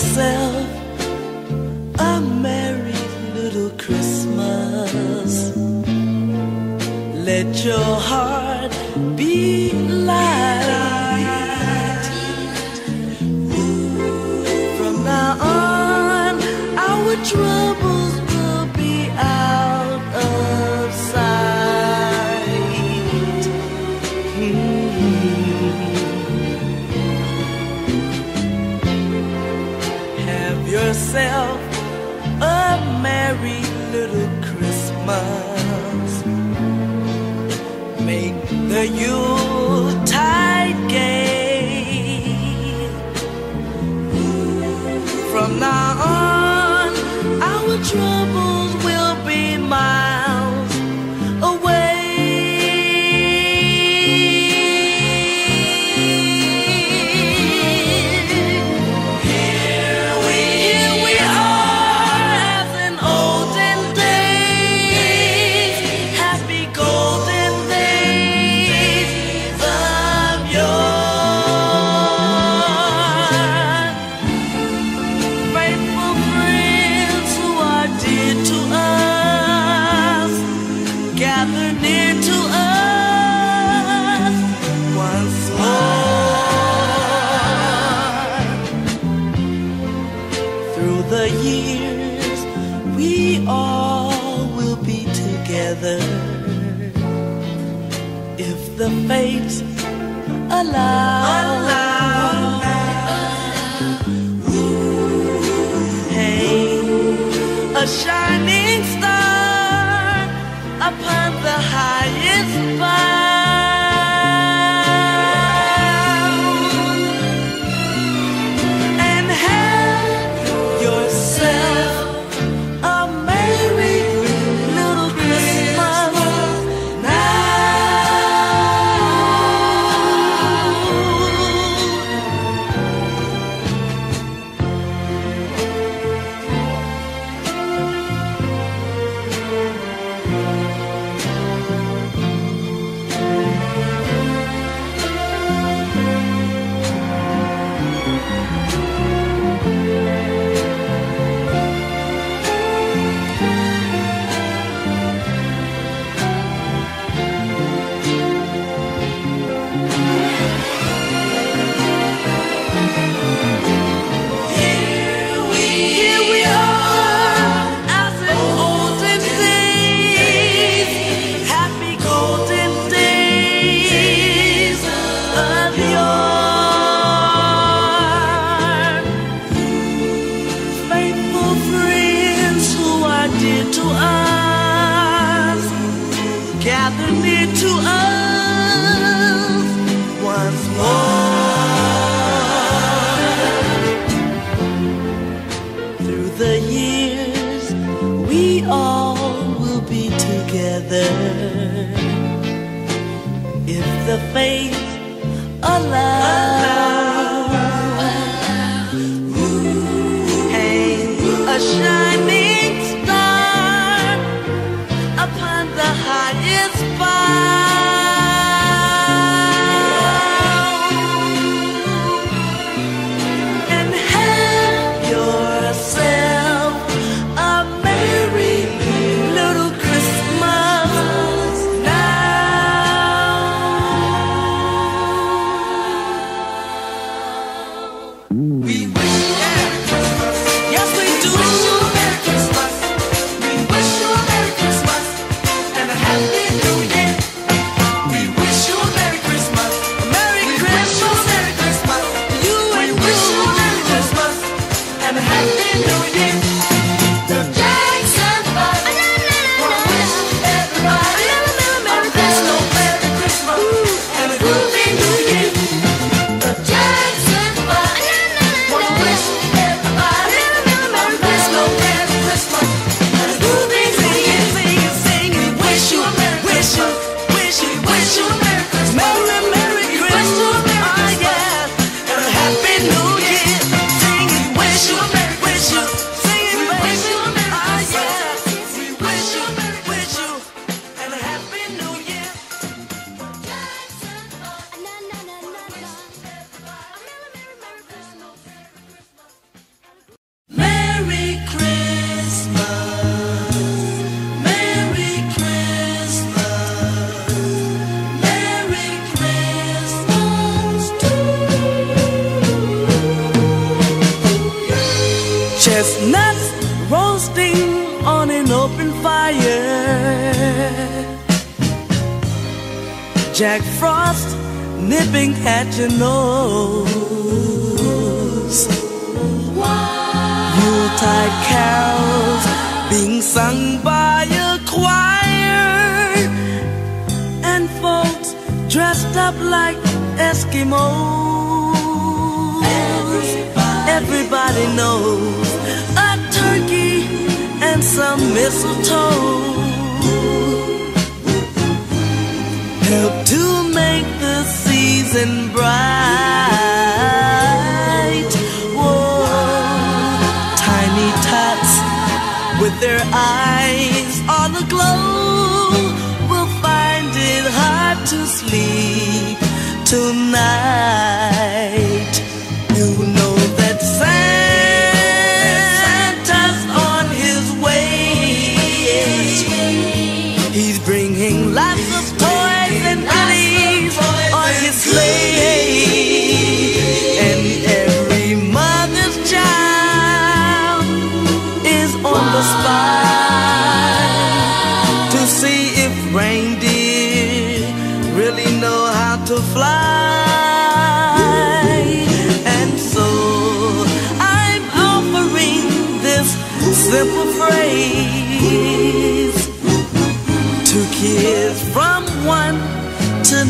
yourself a merry little Christmas. Let your heart a shining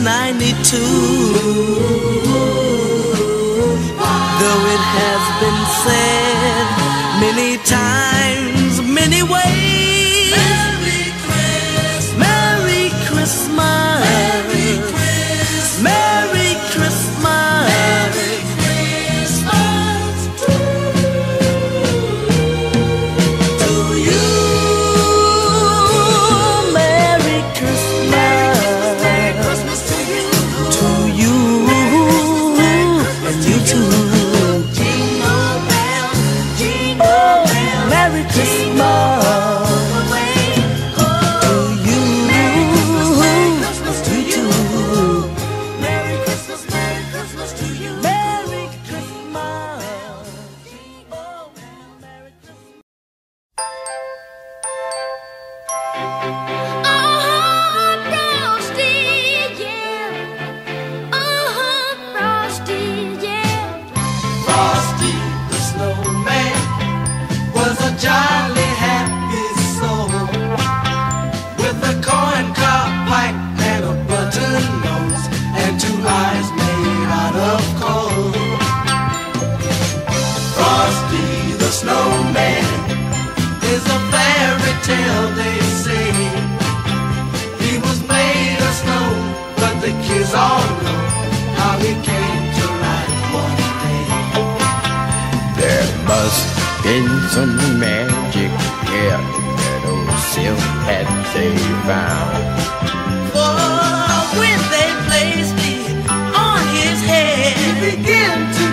92 Though it has been said many times, many ways in some magic hair that old silk hat they found. For when they placed it on his head, he began to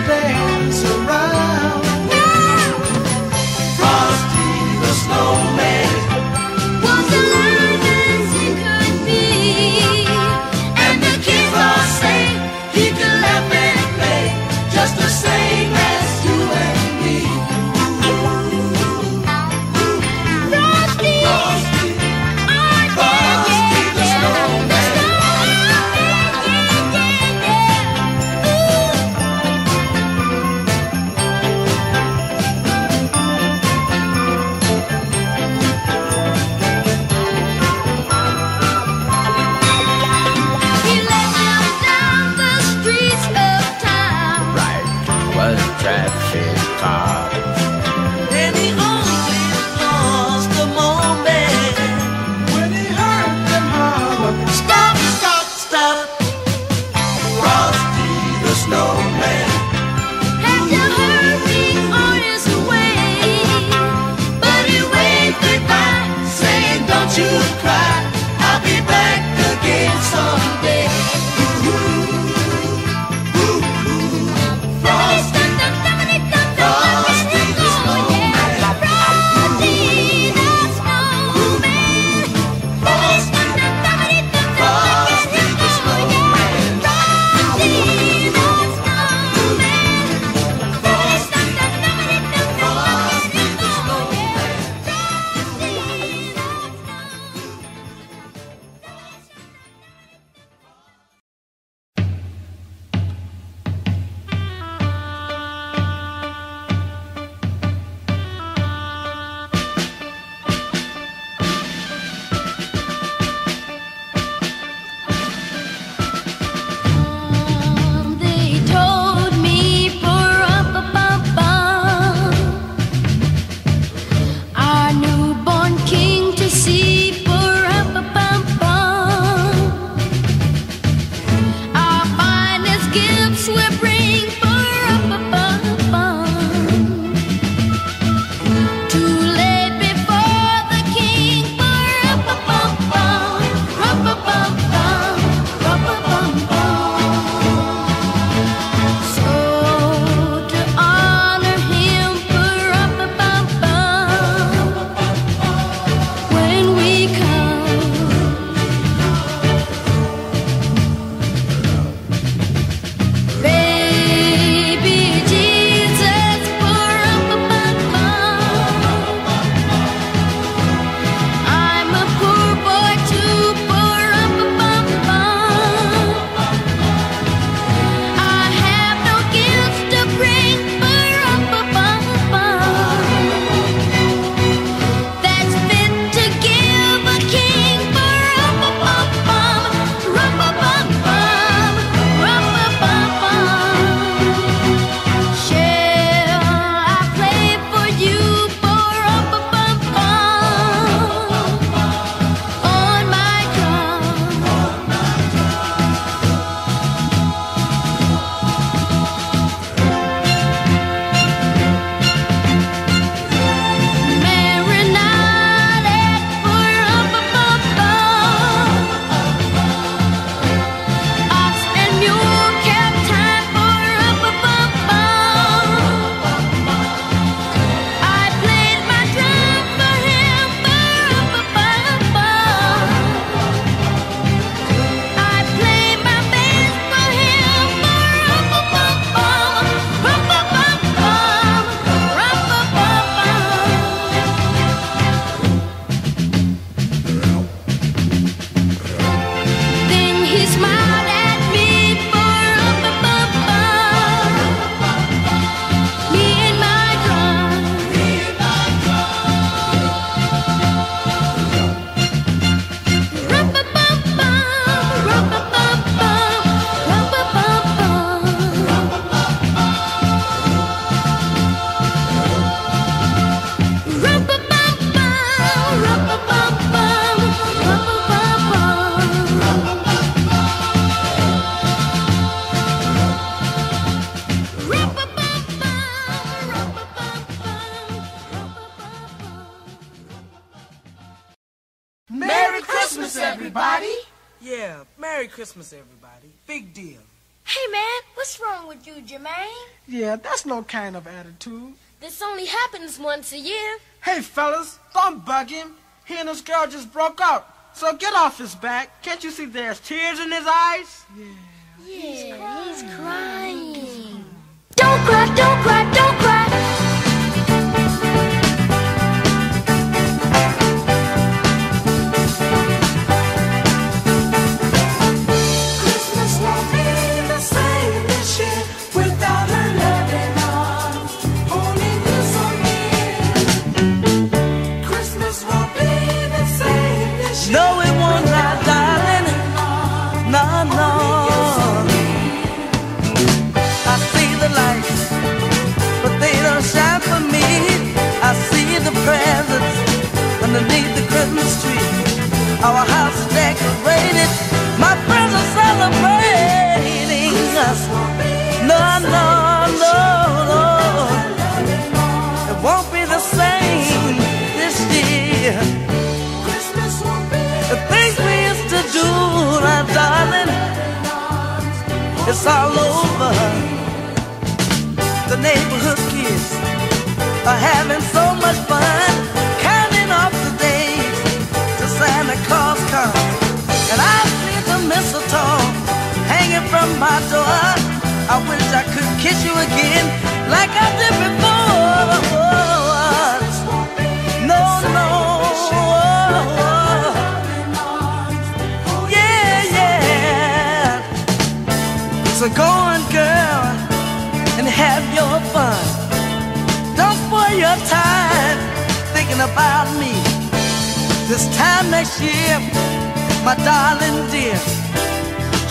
That's no kind of attitude. This only happens once a year. Hey, fellas, don't bug him. He and his girl just broke up. So get off his back. Can't you see there's tears in his eyes? Yeah. Yeah, He's crying. He's crying. Don't cry, don't cry, don't cry. It's all over. The neighborhood kids are having so much fun, counting off the days till Santa Claus comes. And I see the mistletoe hanging from my door. I wish I could kiss you again like I did before. So go on, girl, and have your fun. Don't spoil your time thinking about me. This time next year, my darling dear,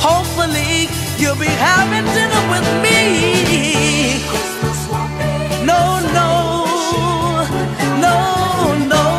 hopefully you'll be having dinner with me. No, no, no, no.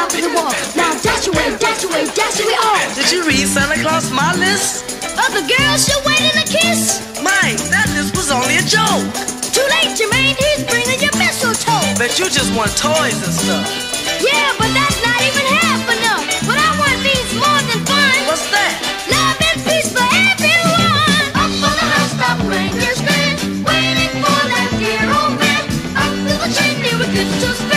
top of the wall. Now dash away, dash away, dash away all. Oh. Did you read Santa Claus my list? Of the girls you're waiting to kiss? Mine, that list was only a joke. Too late, Jermaine, he's bringing your mistletoe. Bet you just want toys and stuff. Yeah, but that's not even half enough. What I want means more than fun. What's that? Love and peace for everyone. Up on the housetop, reindeer stand, waiting for that dear old man. Up to the chimney, we could just.